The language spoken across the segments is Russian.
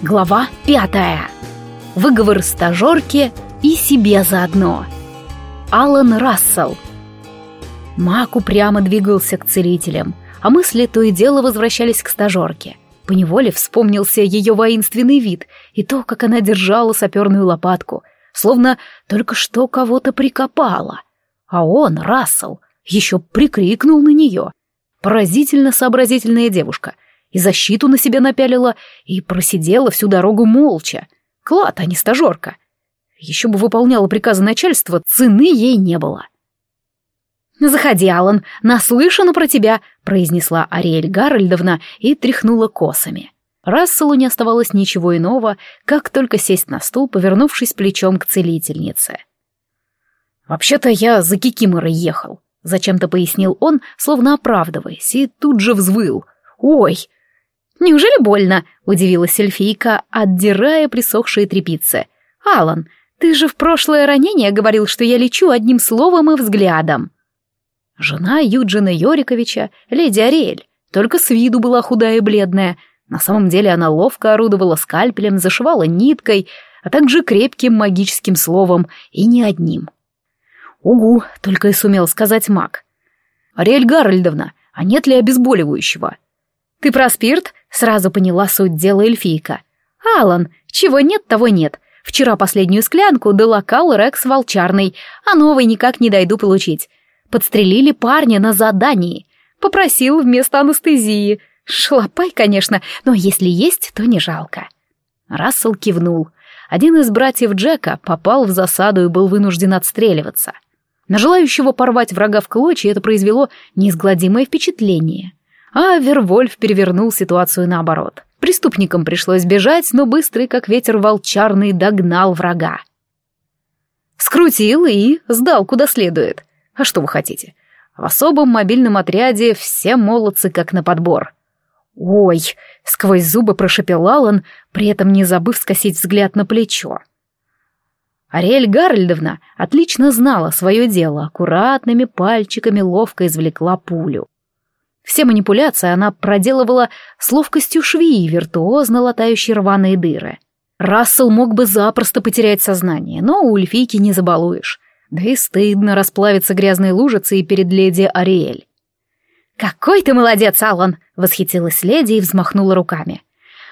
Глава 5. Выговор стажерки и себе заодно. Алан Рассел. Мак упрямо двигался к целителям, а мысли то и дело возвращались к стажерке. Поневоле вспомнился ее воинственный вид и то, как она держала саперную лопатку, словно только что кого-то прикопала. А он, Рассел, еще прикрикнул на нее. Поразительно сообразительная девушка, и защиту на себя напялила, и просидела всю дорогу молча. Клад, а не стажерка. Еще бы выполняла приказы начальства, цены ей не было. «Заходи, Алан, наслышана про тебя», — произнесла Ариэль Гарольдовна и тряхнула косами. Расселу не оставалось ничего иного, как только сесть на стул, повернувшись плечом к целительнице. «Вообще-то я за Кикиморой ехал», — зачем-то пояснил он, словно оправдываясь, и тут же взвыл. «Ой, «Неужели больно?» — удивилась эльфийка, отдирая присохшие трепицы. «Алан, ты же в прошлое ранение говорил, что я лечу одним словом и взглядом». Жена Юджина Йориковича, леди Ариэль, только с виду была худая и бледная. На самом деле она ловко орудовала скальпелем, зашивала ниткой, а также крепким магическим словом, и не одним. «Угу», — только и сумел сказать маг. «Ариэль Гарольдовна, а нет ли обезболивающего?» «Ты про спирт?» Сразу поняла суть дела эльфийка. «Алан, чего нет, того нет. Вчера последнюю склянку долокал Рекс Волчарный, а новый никак не дойду получить. Подстрелили парня на задании. Попросил вместо анестезии. Шлопай, конечно, но если есть, то не жалко». Рассел кивнул. Один из братьев Джека попал в засаду и был вынужден отстреливаться. На желающего порвать врага в клочья это произвело неизгладимое впечатление. А Вервольф перевернул ситуацию наоборот. Преступникам пришлось бежать, но быстрый, как ветер волчарный, догнал врага. Скрутил и сдал куда следует. А что вы хотите? В особом мобильном отряде все молодцы как на подбор. «Ой!» — сквозь зубы прошепел Алан, при этом не забыв скосить взгляд на плечо. Ариэль Гарольдовна отлично знала свое дело, аккуратными пальчиками ловко извлекла пулю. Все манипуляции она проделывала с ловкостью швеи, виртуозно латающей рваные дыры. Рассел мог бы запросто потерять сознание, но у эльфийки не забалуешь. Да и стыдно расплавиться грязной лужицей перед леди Ариэль. «Какой ты молодец, Алан!» — восхитилась леди и взмахнула руками.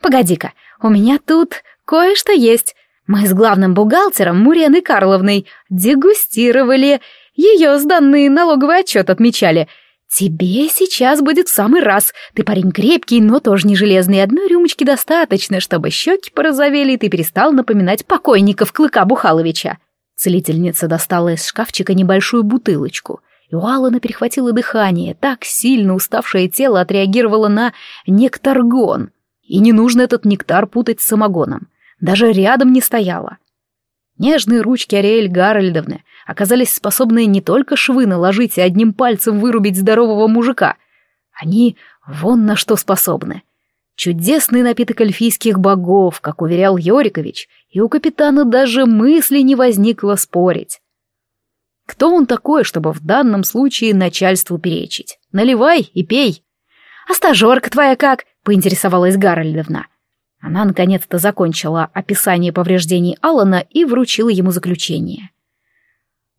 «Погоди-ка, у меня тут кое-что есть. Мы с главным бухгалтером Муреной Карловной дегустировали, ее сданные налоговый отчет отмечали — «Тебе сейчас будет в самый раз. Ты парень крепкий, но тоже не железный. Одной рюмочки достаточно, чтобы щеки порозовели, и ты перестал напоминать покойников Клыка Бухаловича». Целительница достала из шкафчика небольшую бутылочку. И у Алана перехватило дыхание. Так сильно уставшее тело отреагировало на нектаргон. И не нужно этот нектар путать с самогоном. Даже рядом не стояло. Нежные ручки Ариэль Гарольдовны оказались способны не только швы наложить и одним пальцем вырубить здорового мужика. Они вон на что способны. Чудесный напиток эльфийских богов, как уверял Йорикович, и у капитана даже мысли не возникло спорить. Кто он такой, чтобы в данном случае начальству перечить? Наливай и пей. А стажерка твоя как? поинтересовалась Гарольдовна. Она наконец-то закончила описание повреждений Алана и вручила ему заключение.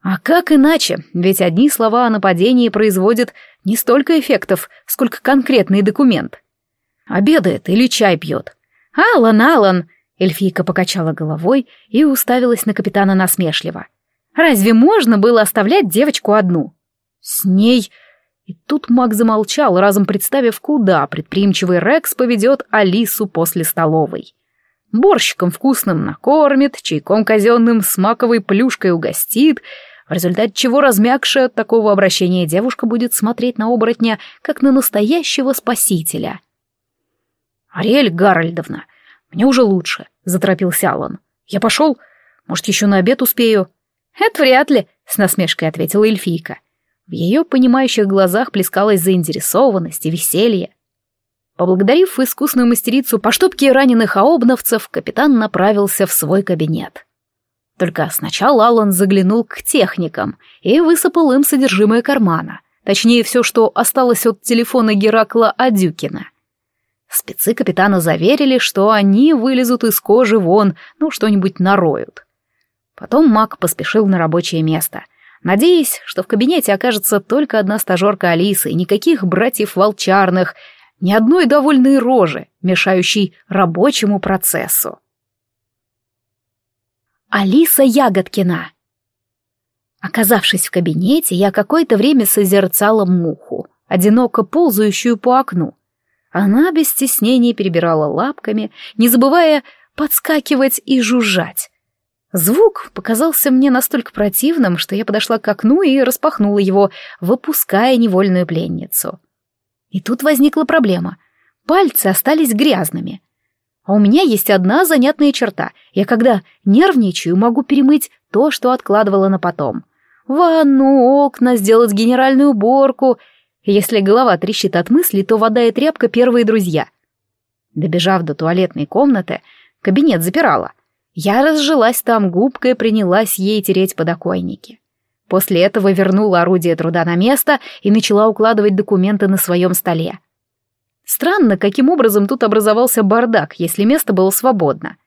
А как иначе? Ведь одни слова о нападении производят не столько эффектов, сколько конкретный документ. Обедает или чай пьет. «Алан, Алан!» Эльфийка покачала головой и уставилась на капитана насмешливо. «Разве можно было оставлять девочку одну?» «С ней и тут Мак замолчал, разом представив, куда предприимчивый Рекс поведет Алису после столовой. Борщиком вкусным накормит, чайком казенным с маковой плюшкой угостит, в результате чего размягшая от такого обращения девушка будет смотреть на оборотня, как на настоящего спасителя. «Ариэль Гарольдовна, мне уже лучше», — заторопился Аллан. «Я пошел? Может, еще на обед успею?» «Это вряд ли», — с насмешкой ответила эльфийка. В ее понимающих глазах плескалась заинтересованность и веселье. Поблагодарив искусную мастерицу по штопке раненых аобновцев, капитан направился в свой кабинет. Только сначала Аллан заглянул к техникам и высыпал им содержимое кармана, точнее все, что осталось от телефона Геракла Адюкина. Спецы капитана заверили, что они вылезут из кожи вон, ну что-нибудь нароют. Потом маг поспешил на рабочее место. Надеюсь, что в кабинете окажется только одна стажерка Алисы, никаких братьев волчарных, ни одной довольной рожи, мешающей рабочему процессу. Алиса Ягодкина Оказавшись в кабинете, я какое-то время созерцала муху, одиноко ползающую по окну. Она без стеснений перебирала лапками, не забывая подскакивать и жужжать. Звук показался мне настолько противным, что я подошла к окну и распахнула его, выпуская невольную пленницу. И тут возникла проблема. Пальцы остались грязными. А у меня есть одна занятная черта. Я когда нервничаю, могу перемыть то, что откладывала на потом. Ванну, окна, сделать генеральную уборку. Если голова трещит от мысли, то вода и тряпка — первые друзья. Добежав до туалетной комнаты, кабинет запирала. Я разжилась там губкой, принялась ей тереть подоконники. После этого вернула орудие труда на место и начала укладывать документы на своем столе. Странно, каким образом тут образовался бардак, если место было свободно.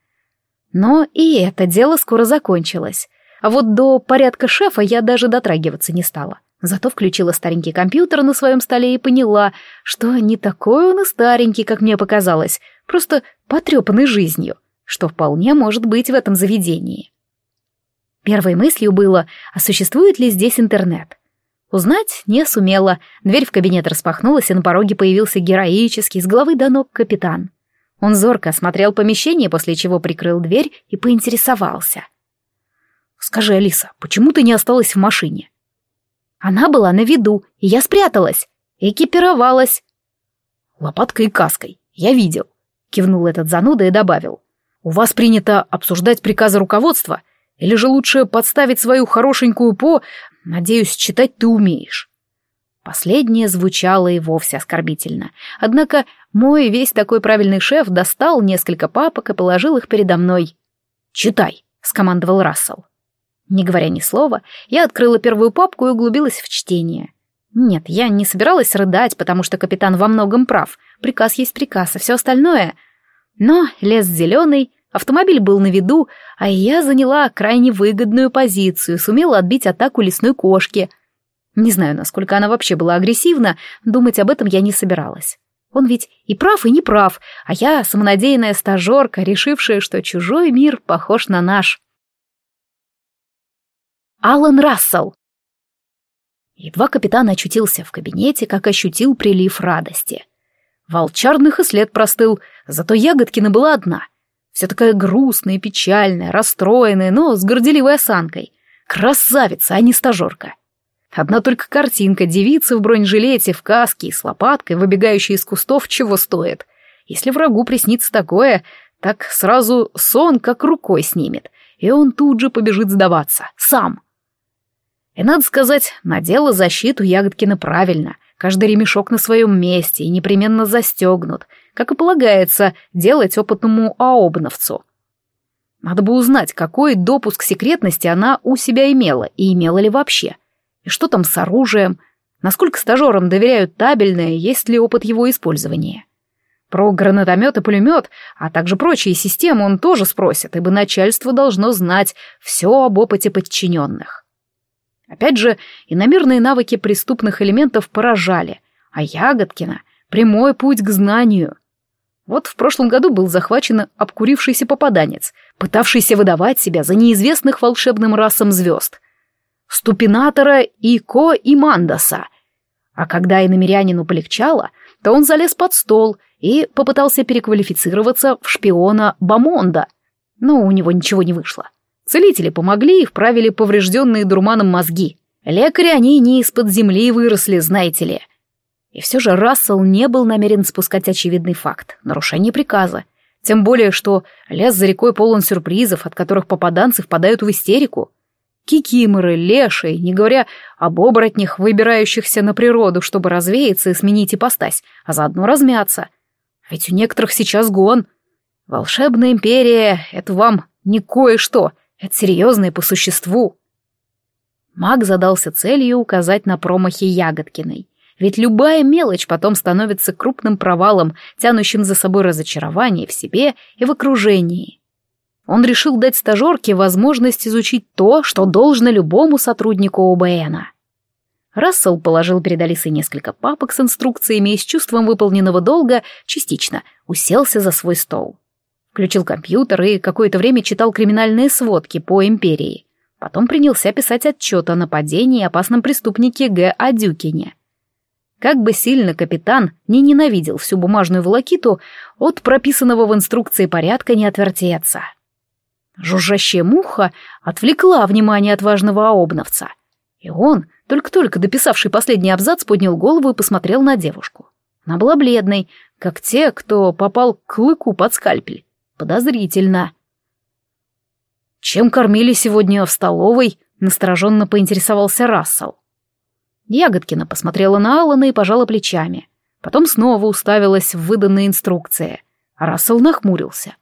Но и это дело скоро закончилось. А вот до порядка шефа я даже дотрагиваться не стала. Зато включила старенький компьютер на своем столе и поняла, что не такой он и старенький, как мне показалось, просто потрепанный жизнью что вполне может быть в этом заведении. Первой мыслью было, а существует ли здесь интернет? Узнать не сумела, дверь в кабинет распахнулась, и на пороге появился героический, с головы до ног капитан. Он зорко осмотрел помещение, после чего прикрыл дверь и поинтересовался. «Скажи, Алиса, почему ты не осталась в машине?» «Она была на виду, и я спряталась, экипировалась». «Лопаткой и каской, я видел», — кивнул этот зануда и добавил. У вас принято обсуждать приказы руководства, или же лучше подставить свою хорошенькую по... Надеюсь, читать ты умеешь». Последнее звучало и вовсе оскорбительно. Однако мой весь такой правильный шеф достал несколько папок и положил их передо мной. «Читай», — скомандовал Рассел. Не говоря ни слова, я открыла первую папку и углубилась в чтение. Нет, я не собиралась рыдать, потому что капитан во многом прав. Приказ есть приказ, а все остальное но лес зеленый, автомобиль был на виду, а я заняла крайне выгодную позицию, сумела отбить атаку лесной кошки. Не знаю, насколько она вообще была агрессивна, думать об этом я не собиралась. Он ведь и прав, и не прав, а я самонадеянная стажерка, решившая, что чужой мир похож на наш. Алан Рассел. Едва капитан очутился в кабинете, как ощутил прилив радости. Волчарных и след простыл, зато Ягодкина была одна. Вся такая грустная, печальная, расстроенная, но с горделивой осанкой. Красавица, а не стажерка. Одна только картинка девицы в бронежилете, в каске и с лопаткой, выбегающей из кустов, чего стоит. Если врагу приснится такое, так сразу сон как рукой снимет, и он тут же побежит сдаваться, сам. И надо сказать, надела защиту Ягодкина правильно — Каждый ремешок на своем месте и непременно застегнут, как и полагается делать опытному аобновцу. Надо бы узнать, какой допуск секретности она у себя имела и имела ли вообще. И что там с оружием, насколько стажерам доверяют табельное, есть ли опыт его использования. Про гранатомет и пулемет, а также прочие системы он тоже спросит, ибо начальство должно знать все об опыте подчиненных. Опять же, иномерные навыки преступных элементов поражали, а Ягодкина — прямой путь к знанию. Вот в прошлом году был захвачен обкурившийся попаданец, пытавшийся выдавать себя за неизвестных волшебным расам звезд. Ступинатора Ико и Мандаса. А когда иномерянину полегчало, то он залез под стол и попытался переквалифицироваться в шпиона Бамонда, но у него ничего не вышло. Целители помогли и вправили поврежденные дурманом мозги. Лекари они не из-под земли выросли, знаете ли. И все же Рассел не был намерен спускать очевидный факт — нарушение приказа. Тем более, что лес за рекой полон сюрпризов, от которых попаданцы впадают в истерику. Кикиморы, леши, не говоря об оборотнях, выбирающихся на природу, чтобы развеяться и сменить ипостась, а заодно размяться. Ведь у некоторых сейчас гон. Волшебная империя — это вам не кое-что — это серьезное по существу. Маг задался целью указать на промахи Ягодкиной. Ведь любая мелочь потом становится крупным провалом, тянущим за собой разочарование в себе и в окружении. Он решил дать стажерке возможность изучить то, что должно любому сотруднику ОБНа. Рассел положил перед Алисой несколько папок с инструкциями и с чувством выполненного долга частично уселся за свой стол. Включил компьютер и какое-то время читал криминальные сводки по империи. Потом принялся писать отчет о нападении опасном преступнике Г. Адюкине. Как бы сильно капитан не ненавидел всю бумажную волокиту, от прописанного в инструкции порядка не отвертеться. Жужжащая муха отвлекла внимание от важного обновца. И он, только-только дописавший последний абзац, поднял голову и посмотрел на девушку. Она была бледной, как те, кто попал к лыку под скальпель подозрительно». «Чем кормили сегодня в столовой?» — настороженно поинтересовался Рассел. Ягодкина посмотрела на Алана и пожала плечами. Потом снова уставилась в выданные инструкции. Рассел нахмурился.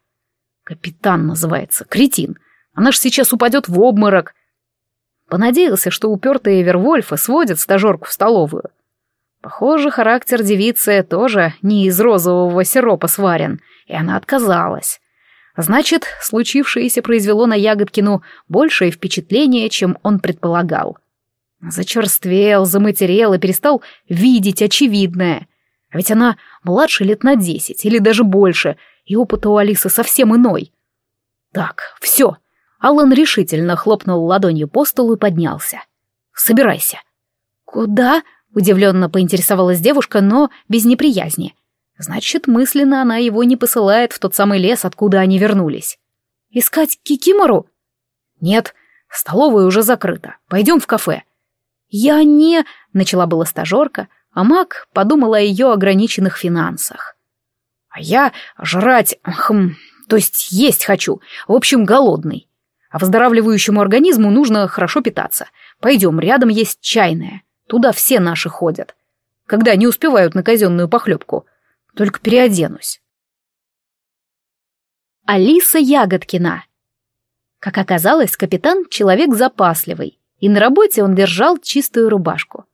«Капитан называется, кретин. Она ж сейчас упадет в обморок». Понадеялся, что упертые Вервольфы сводят стажерку в столовую. Похоже, характер девицы тоже не из розового сиропа сварен, и она отказалась. Значит, случившееся произвело на Ягодкину большее впечатление, чем он предполагал. Зачерствел, заматерел и перестал видеть очевидное. А ведь она младше лет на десять или даже больше, и опыт у Алисы совсем иной. Так, все. Аллан решительно хлопнул ладонью по столу и поднялся. «Собирайся». «Куда?» — удивленно поинтересовалась девушка, но без неприязни. Значит, мысленно она его не посылает в тот самый лес, откуда они вернулись. Искать Кикимору? Нет, столовая уже закрыта. Пойдем в кафе. Я не... Начала была стажерка, а Мак подумала о ее ограниченных финансах. А я жрать... Хм, то есть есть хочу. В общем, голодный. А выздоравливающему организму нужно хорошо питаться. Пойдем, рядом есть чайная. Туда все наши ходят. Когда не успевают на казенную похлебку — только переоденусь. Алиса Ягодкина. Как оказалось, капитан — человек запасливый, и на работе он держал чистую рубашку.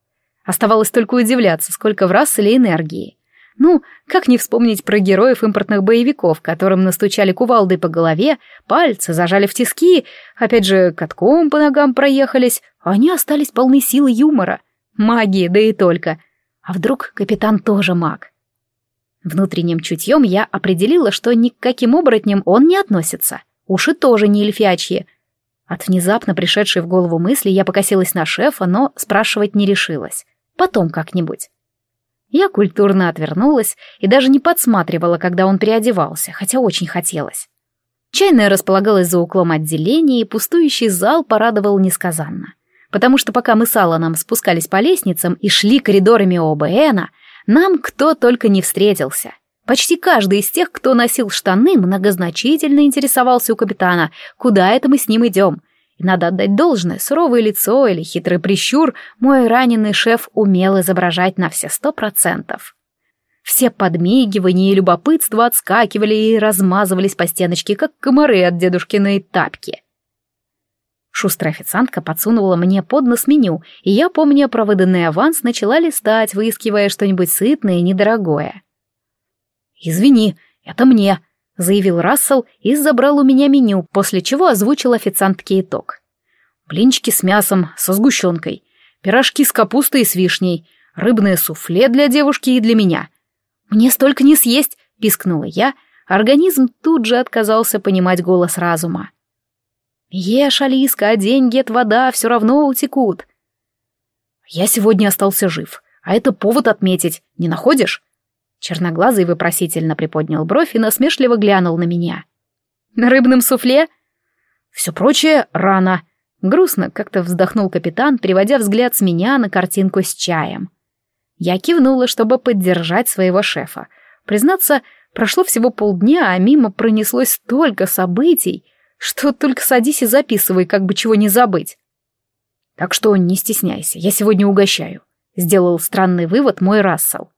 Оставалось только удивляться, сколько в Расселе энергии. Ну, как не вспомнить про героев импортных боевиков, которым настучали кувалды по голове, пальцы зажали в тиски, опять же, катком по ногам проехались, а они остались полны силы юмора, магии, да и только. А вдруг капитан тоже маг? Внутренним чутьем я определила, что ни к каким оборотням он не относится. Уши тоже не эльфячьи. От внезапно пришедшей в голову мысли я покосилась на шефа, но спрашивать не решилась. Потом как-нибудь. Я культурно отвернулась и даже не подсматривала, когда он переодевался, хотя очень хотелось. Чайная располагалась за углом отделения, и пустующий зал порадовал несказанно. Потому что пока мы с Алланом спускались по лестницам и шли коридорами ОБНа, нам кто только не встретился. Почти каждый из тех, кто носил штаны, многозначительно интересовался у капитана, куда это мы с ним идем. И надо отдать должное, суровое лицо или хитрый прищур мой раненый шеф умел изображать на все сто процентов. Все подмигивания и любопытство отскакивали и размазывались по стеночке, как комары от дедушкиной тапки. Шустрая официантка подсунула мне поднос меню, и я, помня про выданный аванс, начала листать, выискивая что-нибудь сытное и недорогое. «Извини, это мне», — заявил Рассел и забрал у меня меню, после чего озвучил официантке итог. «Блинчики с мясом, со сгущенкой, пирожки с капустой и с вишней, рыбное суфле для девушки и для меня». «Мне столько не съесть», — пискнула я, — организм тут же отказался понимать голос разума. «Ешь, Алиска, одень, гет, вода, все равно утекут». «Я сегодня остался жив, а это повод отметить, не находишь?» Черноглазый вопросительно приподнял бровь и насмешливо глянул на меня. «На рыбном суфле?» «Все прочее рано». Грустно как-то вздохнул капитан, переводя взгляд с меня на картинку с чаем. Я кивнула, чтобы поддержать своего шефа. Признаться, прошло всего полдня, а мимо пронеслось столько событий — что только садись и записывай, как бы чего не забыть. Так что не стесняйся, я сегодня угощаю, сделал странный вывод мой Рассел.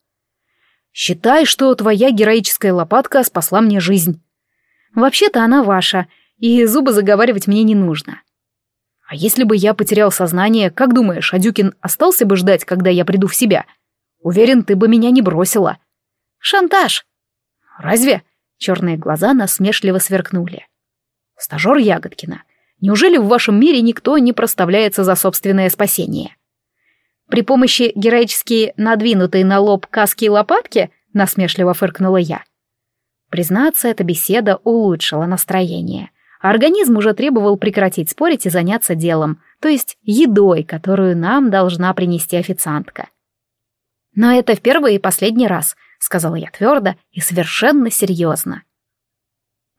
Считай, что твоя героическая лопатка спасла мне жизнь. Вообще-то она ваша, и зубы заговаривать мне не нужно. А если бы я потерял сознание, как думаешь, Адюкин остался бы ждать, когда я приду в себя? Уверен, ты бы меня не бросила. Шантаж. Разве? Черные глаза насмешливо сверкнули. Стажер Ягодкина. Неужели в вашем мире никто не проставляется за собственное спасение? При помощи героически надвинутой на лоб каски и лопатки насмешливо фыркнула я. Признаться, эта беседа улучшила настроение. Организм уже требовал прекратить спорить и заняться делом, то есть едой, которую нам должна принести официантка. «Но это в первый и последний раз», — сказала я твердо и совершенно серьезно.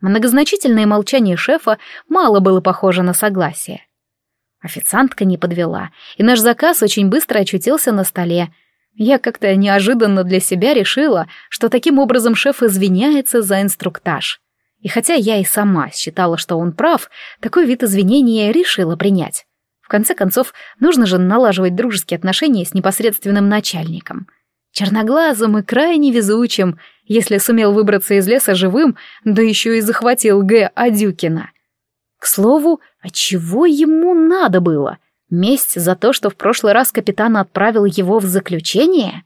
Многозначительное молчание шефа мало было похоже на согласие. Официантка не подвела, и наш заказ очень быстро очутился на столе. Я как-то неожиданно для себя решила, что таким образом шеф извиняется за инструктаж. И хотя я и сама считала, что он прав, такой вид извинения решила принять. В конце концов, нужно же налаживать дружеские отношения с непосредственным начальником — Черноглазым и крайне везучим, если сумел выбраться из леса живым, да еще и захватил Г. Адюкина. К слову, а чего ему надо было? Месть за то, что в прошлый раз капитан отправил его в заключение?